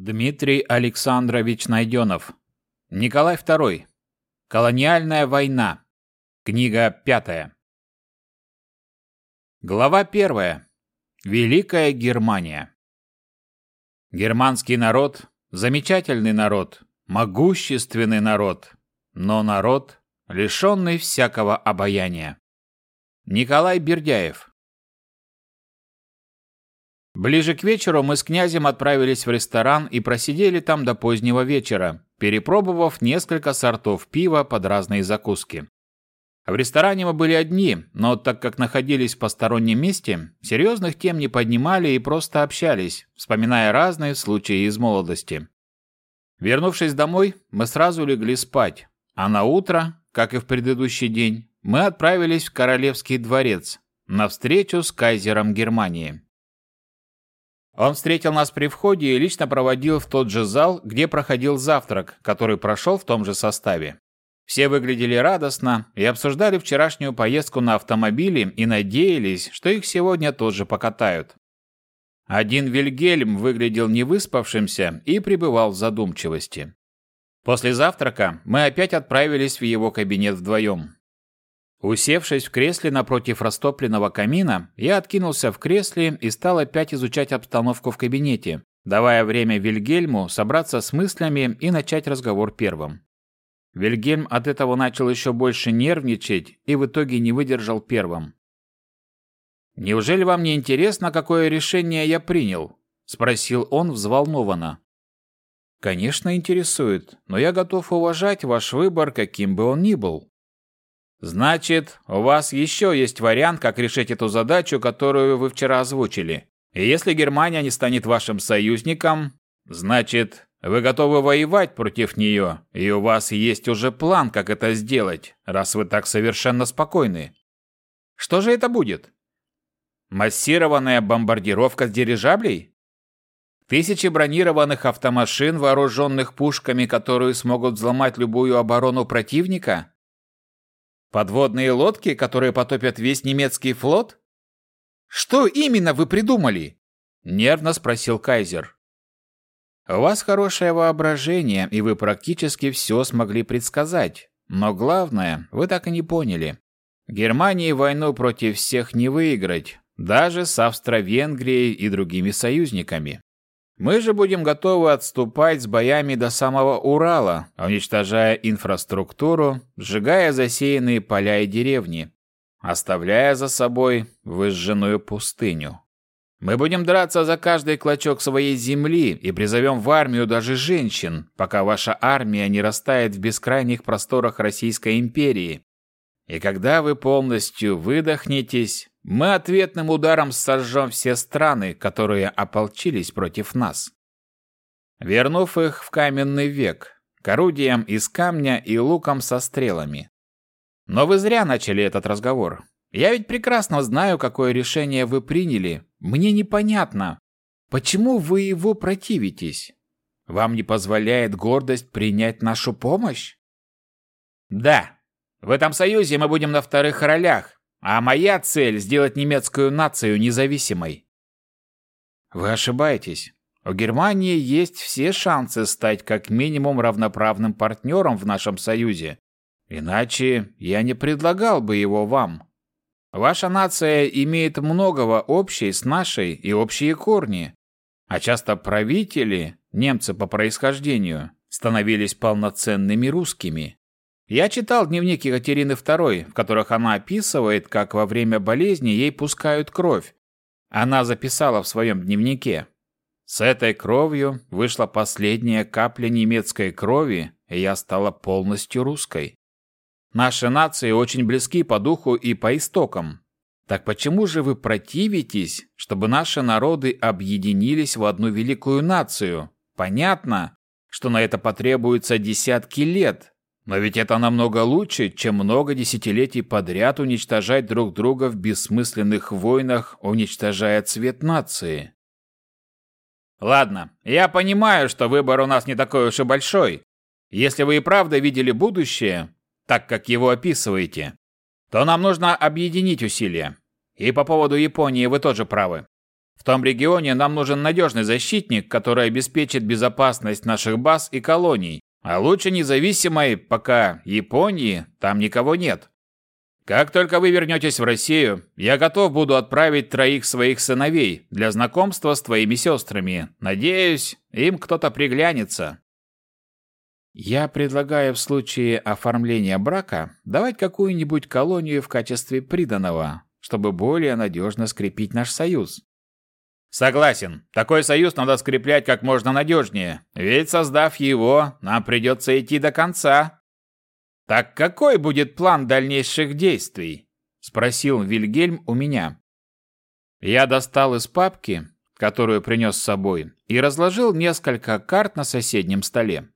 Дмитрий Александрович Найденов. Николай II. Колониальная война. Книга пятая. Глава первая. Великая Германия. Германский народ – замечательный народ, могущественный народ, но народ, лишенный всякого обаяния. Николай Бердяев. Ближе к вечеру мы с князем отправились в ресторан и просидели там до позднего вечера, перепробовав несколько сортов пива под разные закуски. В ресторане мы были одни, но так как находились в постороннем месте, серьезных тем не поднимали и просто общались, вспоминая разные случаи из молодости. Вернувшись домой, мы сразу легли спать, а на утро, как и в предыдущий день, мы отправились в Королевский дворец на встречу с кайзером Германии. Он встретил нас при входе и лично проводил в тот же зал, где проходил завтрак, который прошел в том же составе. Все выглядели радостно и обсуждали вчерашнюю поездку на автомобиле и надеялись, что их сегодня тоже покатают. Один Вильгельм выглядел невыспавшимся и пребывал в задумчивости. После завтрака мы опять отправились в его кабинет вдвоем. Усевшись в кресле напротив растопленного камина, я откинулся в кресле и стал опять изучать обстановку в кабинете, давая время Вильгельму собраться с мыслями и начать разговор первым. Вильгельм от этого начал еще больше нервничать и в итоге не выдержал первым. «Неужели вам не интересно, какое решение я принял?» – спросил он взволнованно. «Конечно, интересует, но я готов уважать ваш выбор, каким бы он ни был», Значит, у вас еще есть вариант, как решить эту задачу, которую вы вчера озвучили. И если Германия не станет вашим союзником, значит, вы готовы воевать против нее, и у вас есть уже план, как это сделать, раз вы так совершенно спокойны. Что же это будет? Массированная бомбардировка с дирижаблей? Тысячи бронированных автомашин, вооруженных пушками, которые смогут взломать любую оборону противника? Подводные лодки, которые потопят весь немецкий флот? Что именно вы придумали? Нервно спросил Кайзер. У вас хорошее воображение, и вы практически все смогли предсказать. Но главное, вы так и не поняли. Германии войну против всех не выиграть, даже с Австро-Венгрией и другими союзниками. Мы же будем готовы отступать с боями до самого Урала, уничтожая инфраструктуру, сжигая засеянные поля и деревни, оставляя за собой выжженную пустыню. Мы будем драться за каждый клочок своей земли и призовем в армию даже женщин, пока ваша армия не растает в бескрайних просторах Российской империи. И когда вы полностью выдохнетесь, мы ответным ударом сожжем все страны, которые ополчились против нас. Вернув их в каменный век, к орудиям из камня и лукам со стрелами. Но вы зря начали этот разговор. Я ведь прекрасно знаю, какое решение вы приняли. Мне непонятно, почему вы его противитесь. Вам не позволяет гордость принять нашу помощь? Да, в этом союзе мы будем на вторых ролях, а моя цель – сделать немецкую нацию независимой. Вы ошибаетесь. У Германии есть все шансы стать как минимум равноправным партнером в нашем союзе. Иначе я не предлагал бы его вам. Ваша нация имеет многого общей с нашей и общие корни. А часто правители, немцы по происхождению, становились полноценными русскими. Я читал дневник Екатерины II, в которых она описывает, как во время болезни ей пускают кровь. Она записала в своем дневнике. С этой кровью вышла последняя капля немецкой крови, и я стала полностью русской. Наши нации очень близки по духу и по истокам. Так почему же вы противитесь, чтобы наши народы объединились в одну великую нацию? Понятно, что на это потребуется десятки лет, но ведь это намного лучше, чем много десятилетий подряд уничтожать друг друга в бессмысленных войнах, уничтожая цвет нации. Ладно, я понимаю, что выбор у нас не такой уж и большой. Если вы и правда видели будущее, так как его описываете, то нам нужно объединить усилия. И по поводу Японии вы тоже правы. В том регионе нам нужен надежный защитник, который обеспечит безопасность наших баз и колоний, а лучше независимой, пока Японии там никого нет. Как только вы вернетесь в Россию, я готов буду отправить троих своих сыновей для знакомства с твоими сестрами. Надеюсь, им кто-то приглянется. Я предлагаю в случае оформления брака давать какую-нибудь колонию в качестве приданого, чтобы более надежно скрепить наш союз. Согласен. Такой союз надо скреплять как можно надежнее, ведь создав его, нам придется идти до конца, «Так какой будет план дальнейших действий?» – спросил Вильгельм у меня. Я достал из папки, которую принес с собой, и разложил несколько карт на соседнем столе.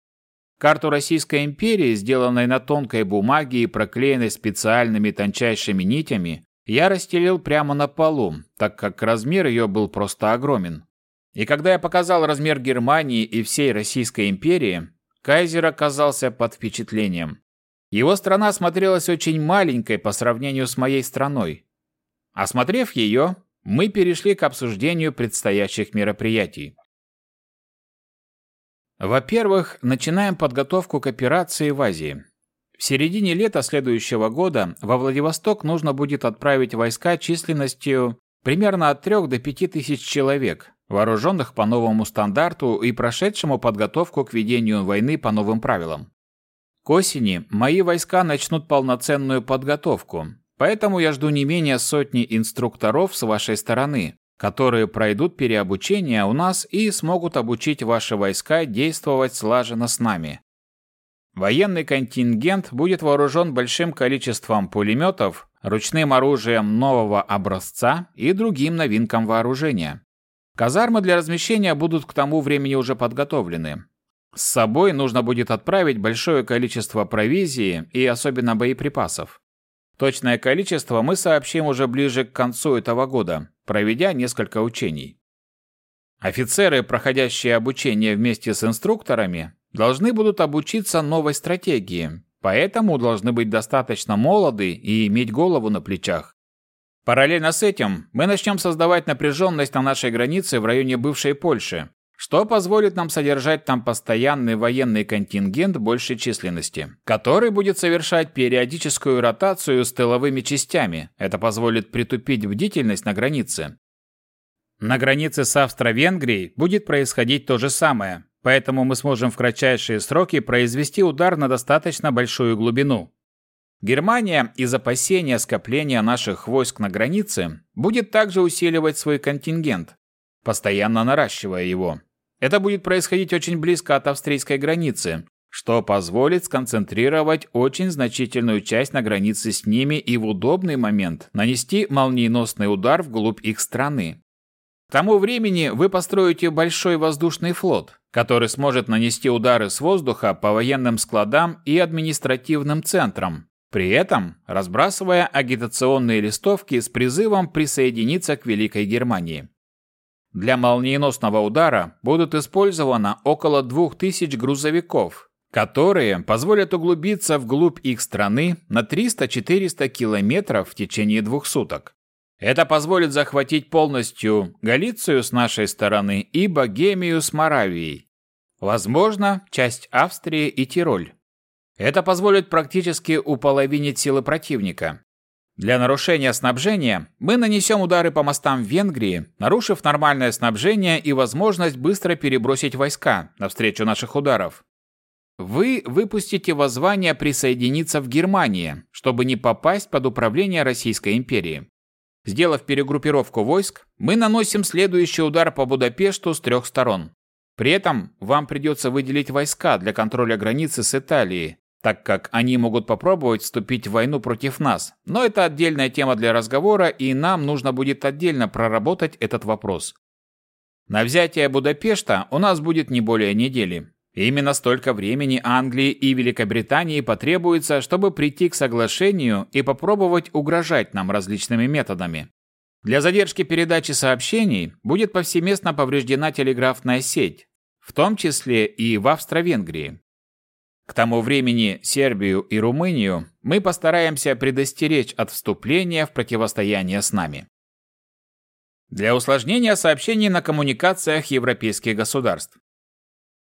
Карту Российской империи, сделанной на тонкой бумаге и проклеенной специальными тончайшими нитями, я расстелил прямо на полу, так как размер ее был просто огромен. И когда я показал размер Германии и всей Российской империи, Кайзер оказался под впечатлением. Его страна смотрелась очень маленькой по сравнению с моей страной. Осмотрев ее, мы перешли к обсуждению предстоящих мероприятий. Во-первых, начинаем подготовку к операции в Азии. В середине лета следующего года во Владивосток нужно будет отправить войска численностью примерно от 3 до 5 тысяч человек, вооруженных по новому стандарту и прошедшему подготовку к ведению войны по новым правилам. К осени мои войска начнут полноценную подготовку, поэтому я жду не менее сотни инструкторов с вашей стороны, которые пройдут переобучение у нас и смогут обучить ваши войска действовать слаженно с нами. Военный контингент будет вооружен большим количеством пулеметов, ручным оружием нового образца и другим новинкам вооружения. Казармы для размещения будут к тому времени уже подготовлены, с собой нужно будет отправить большое количество провизии и особенно боеприпасов. Точное количество мы сообщим уже ближе к концу этого года, проведя несколько учений. Офицеры, проходящие обучение вместе с инструкторами, должны будут обучиться новой стратегии, поэтому должны быть достаточно молоды и иметь голову на плечах. Параллельно с этим мы начнем создавать напряженность на нашей границе в районе бывшей Польши, что позволит нам содержать там постоянный военный контингент большей численности, который будет совершать периодическую ротацию с тыловыми частями. Это позволит притупить бдительность на границе. На границе с Австро-Венгрией будет происходить то же самое, поэтому мы сможем в кратчайшие сроки произвести удар на достаточно большую глубину. Германия из опасения скопления наших войск на границе будет также усиливать свой контингент, постоянно наращивая его. Это будет происходить очень близко от австрийской границы, что позволит сконцентрировать очень значительную часть на границе с ними и в удобный момент нанести молниеносный удар вглубь их страны. К тому времени вы построите большой воздушный флот, который сможет нанести удары с воздуха по военным складам и административным центрам, при этом разбрасывая агитационные листовки с призывом присоединиться к Великой Германии. Для молниеносного удара будут использовано около 2000 грузовиков, которые позволят углубиться вглубь их страны на 300-400 километров в течение двух суток. Это позволит захватить полностью Галицию с нашей стороны и Богемию с Моравией. Возможно, часть Австрии и Тироль. Это позволит практически уполовинить силы противника. Для нарушения снабжения мы нанесем удары по мостам в Венгрии, нарушив нормальное снабжение и возможность быстро перебросить войска навстречу наших ударов. Вы выпустите воззвание присоединиться в Германии, чтобы не попасть под управление Российской империи. Сделав перегруппировку войск, мы наносим следующий удар по Будапешту с трех сторон. При этом вам придется выделить войска для контроля границы с Италией, так как они могут попробовать вступить в войну против нас. Но это отдельная тема для разговора, и нам нужно будет отдельно проработать этот вопрос. На взятие Будапешта у нас будет не более недели. Именно столько времени Англии и Великобритании потребуется, чтобы прийти к соглашению и попробовать угрожать нам различными методами. Для задержки передачи сообщений будет повсеместно повреждена телеграфная сеть, в том числе и в Австро-Венгрии. К тому времени Сербию и Румынию мы постараемся предостеречь от вступления в противостояние с нами. для усложнения сообщений на коммуникациях европейских государств.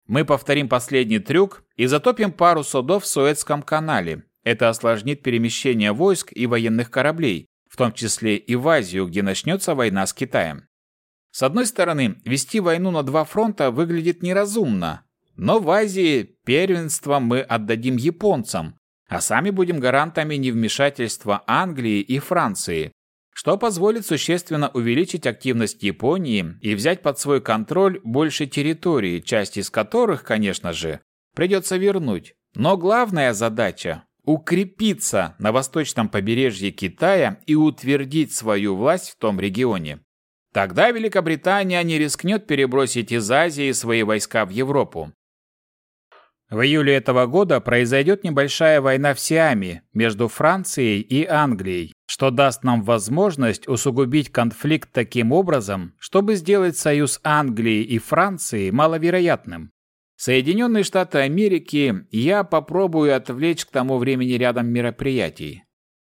Мы повторим последний трюк и затопим пару судов в Суэцком канале. Это осложнит перемещение войск и военных кораблей, в том числе и в Азию, где начнется война с Китаем. С одной стороны, вести войну на два фронта выглядит неразумно, но в Азии первенство мы отдадим японцам, а сами будем гарантами невмешательства Англии и Франции, что позволит существенно увеличить активность Японии и взять под свой контроль больше территорий, часть из которых, конечно же, придется вернуть. Но главная задача – укрепиться на восточном побережье Китая и утвердить свою власть в том регионе. Тогда Великобритания не рискнет перебросить из Азии свои войска в Европу. В июле этого года произойдет небольшая война в Сиаме между Францией и Англией, что даст нам возможность усугубить конфликт таким образом, чтобы сделать союз Англии и Франции маловероятным. Соединенные Штаты Америки я попробую отвлечь к тому времени рядом мероприятий.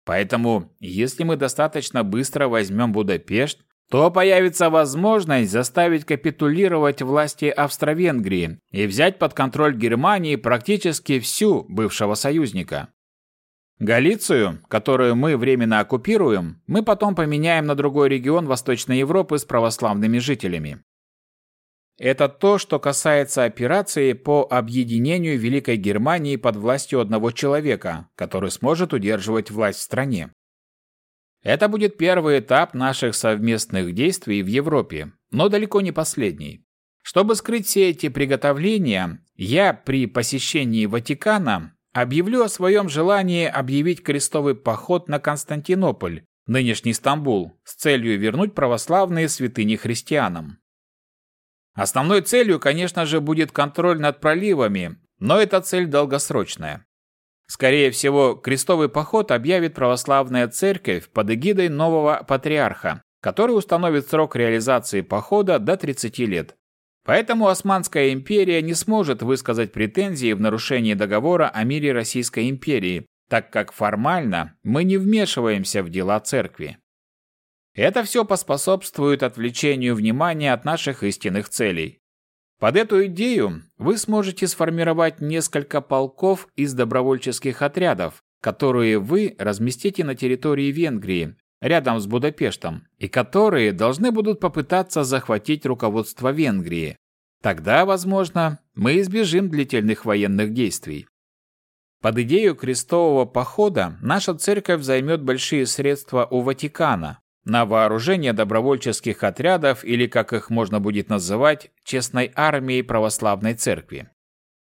Поэтому, если мы достаточно быстро возьмем Будапешт, то появится возможность заставить капитулировать власти Австро-Венгрии и взять под контроль Германии практически всю бывшего союзника. Галицию, которую мы временно оккупируем, мы потом поменяем на другой регион Восточной Европы с православными жителями. Это то, что касается операции по объединению Великой Германии под властью одного человека, который сможет удерживать власть в стране. Это будет первый этап наших совместных действий в Европе, но далеко не последний. Чтобы скрыть все эти приготовления, я при посещении Ватикана объявлю о своем желании объявить крестовый поход на Константинополь, нынешний Стамбул, с целью вернуть православные святыни христианам. Основной целью, конечно же, будет контроль над проливами, но эта цель долгосрочная. Скорее всего, крестовый поход объявит православная церковь под эгидой нового патриарха, который установит срок реализации похода до 30 лет. Поэтому Османская империя не сможет высказать претензии в нарушении договора о мире Российской империи, так как формально мы не вмешиваемся в дела церкви. Это все поспособствует отвлечению внимания от наших истинных целей. Под эту идею вы сможете сформировать несколько полков из добровольческих отрядов, которые вы разместите на территории Венгрии, рядом с Будапештом, и которые должны будут попытаться захватить руководство Венгрии. Тогда, возможно, мы избежим длительных военных действий. Под идею крестового похода наша церковь займет большие средства у Ватикана, на вооружение добровольческих отрядов или, как их можно будет называть, честной армией православной церкви.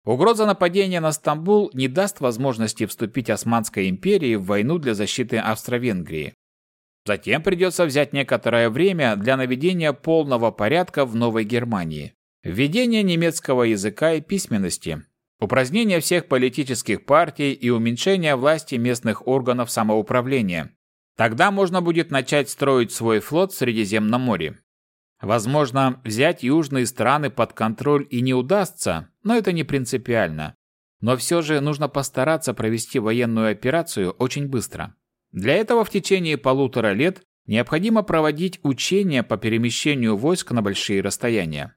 Угроза нападения на Стамбул не даст возможности вступить Османской империи в войну для защиты Австро-Венгрии. Затем придется взять некоторое время для наведения полного порядка в Новой Германии. Введение немецкого языка и письменности, упразднение всех политических партий и уменьшение власти местных органов самоуправления, Тогда можно будет начать строить свой флот в Средиземном море. Возможно, взять южные страны под контроль и не удастся, но это не принципиально. Но все же нужно постараться провести военную операцию очень быстро. Для этого в течение полутора лет необходимо проводить учения по перемещению войск на большие расстояния.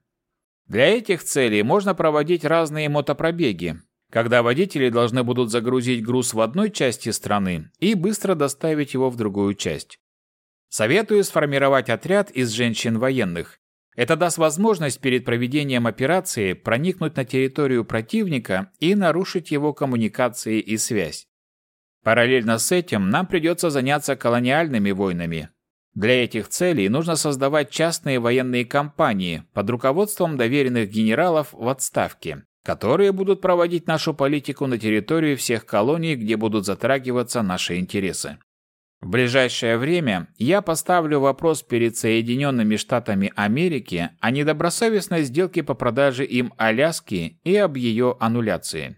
Для этих целей можно проводить разные мотопробеги, когда водители должны будут загрузить груз в одной части страны и быстро доставить его в другую часть. Советую сформировать отряд из женщин-военных. Это даст возможность перед проведением операции проникнуть на территорию противника и нарушить его коммуникации и связь. Параллельно с этим нам придется заняться колониальными войнами. Для этих целей нужно создавать частные военные компании под руководством доверенных генералов в отставке которые будут проводить нашу политику на территории всех колоний, где будут затрагиваться наши интересы. В ближайшее время я поставлю вопрос перед Соединенными Штатами Америки о недобросовестной сделке по продаже им Аляски и об ее аннуляции.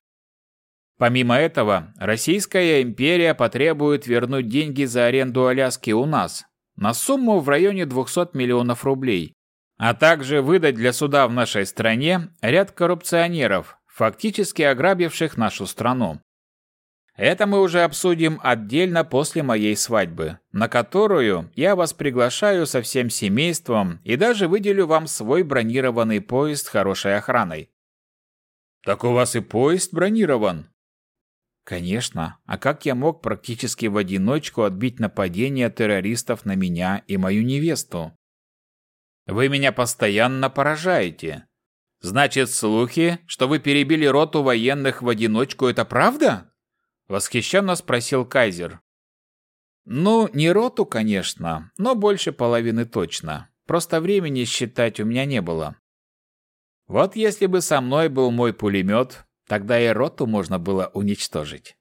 Помимо этого, Российская империя потребует вернуть деньги за аренду Аляски у нас на сумму в районе 200 миллионов рублей, а также выдать для суда в нашей стране ряд коррупционеров, фактически ограбивших нашу страну. Это мы уже обсудим отдельно после моей свадьбы, на которую я вас приглашаю со всем семейством и даже выделю вам свой бронированный поезд с хорошей охраной. Так у вас и поезд бронирован? Конечно. А как я мог практически в одиночку отбить нападение террористов на меня и мою невесту? Вы меня постоянно поражаете. Значит, слухи, что вы перебили роту военных в одиночку, это правда? Восхищенно спросил Кайзер. Ну, не роту, конечно, но больше половины точно. Просто времени считать у меня не было. Вот если бы со мной был мой пулемет, тогда и роту можно было уничтожить.